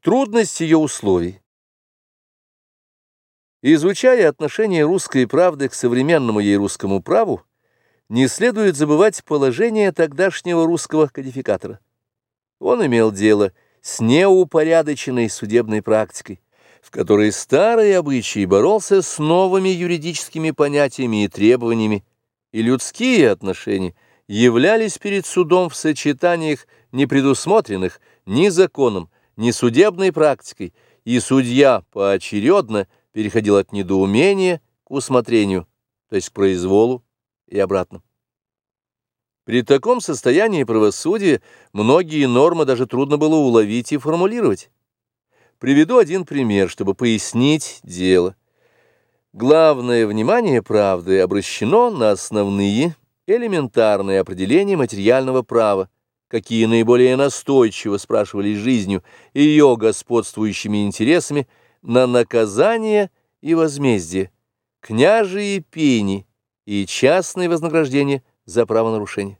Трудность ее условий. Изучая отношение русской правды к современному ей русскому праву, не следует забывать положение тогдашнего русского кодификатора. Он имел дело с неупорядоченной судебной практикой, в которой старый обычай боролся с новыми юридическими понятиями и требованиями, и людские отношения являлись перед судом в сочетаниях, не предусмотренных ни законом, ни судебной практикой, и судья поочередно переходил от недоумения к усмотрению, то есть к произволу и обратно. При таком состоянии правосудия многие нормы даже трудно было уловить и формулировать. Приведу один пример, чтобы пояснить дело. Главное внимание правды обращено на основные, элементарные определения материального права, какие наиболее настойчиво спрашивались жизнью и ее господствующими интересами, на наказание и возмездие, княжие пени и частные вознаграждения за правонарушение.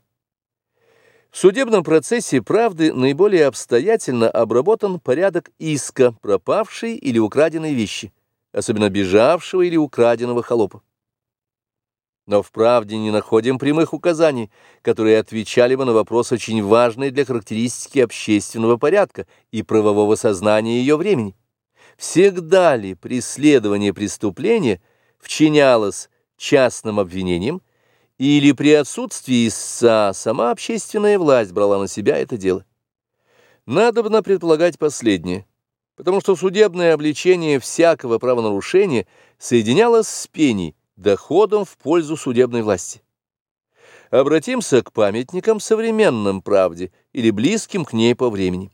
В судебном процессе правды наиболее обстоятельно обработан порядок иска пропавшей или украденной вещи, особенно бежавшего или украденного холопа. Но в правде не находим прямых указаний, которые отвечали бы на вопрос очень важный для характеристики общественного порядка и правового сознания ее времени. Всегда ли преследование преступления вчинялось частным обвинением, или при отсутствии истца сама общественная власть брала на себя это дело? Надобно предполагать последнее, потому что судебное обличение всякого правонарушения соединялось с пеней, доходом в пользу судебной власти. Обратимся к памятникам современным правде или близким к ней по времени.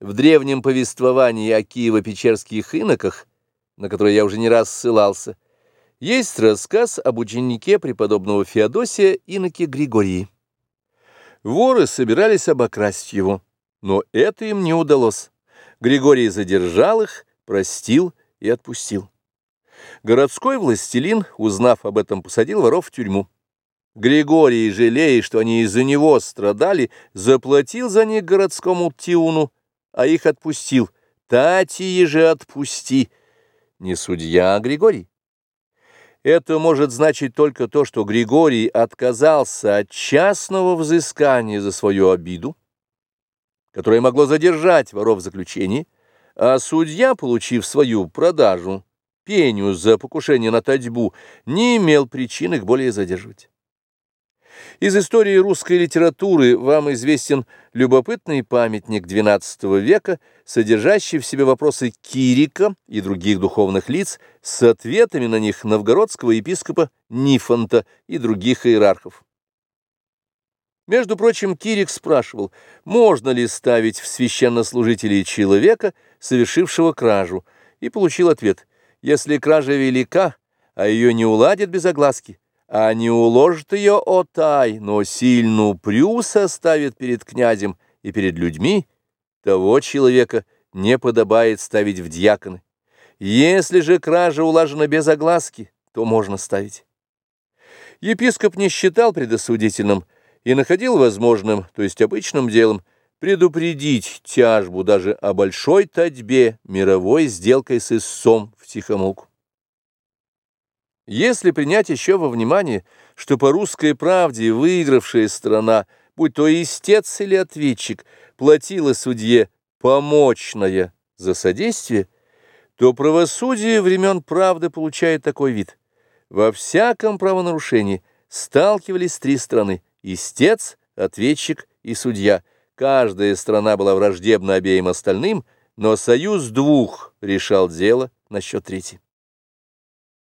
В древнем повествовании о Киево-Печерских иноках, на которое я уже не раз ссылался, есть рассказ об ученике преподобного Феодосия иноке Григории. Воры собирались обокрасть его, но это им не удалось. Григорий задержал их, простил и отпустил. Городской властелин, узнав об этом, посадил воров в тюрьму. Григорий, жалея, что они из-за него страдали, заплатил за них городскому тиуну, а их отпустил. Татии же отпусти. Не судья, а Григорий. Это может значить только то, что Григорий отказался от частного взыскания за свою обиду, которое могло задержать воров в заключении, а судья, получив свою продажу, пеню за покушение на татьбу, не имел причин их более задерживать. Из истории русской литературы вам известен любопытный памятник XII века, содержащий в себе вопросы Кирика и других духовных лиц с ответами на них новгородского епископа Нифонта и других иерархов. Между прочим, Кирик спрашивал, можно ли ставить в священнослужителей человека, совершившего кражу, и получил ответ – если кража велика, а ее не уладят без огласки, а не уложат ее отай, но сильную прю составит перед князем и перед людьми, того человека не подобает ставить в дьяконы. Если же кража улажена без огласки, то можно ставить. Епископ не считал предосудительным и находил возможным, то есть обычным делом, предупредить тяжбу даже о большой татьбе мировой сделкой с истцом в тихомолку. Если принять еще во внимание, что по русской правде выигравшая страна, будь то истец или ответчик, платила судье помочное за содействие, то правосудие времен правды получает такой вид. Во всяком правонарушении сталкивались три страны – истец, ответчик и судья – Каждая страна была враждебна обеим остальным, но союз двух решал дело насчет третьей.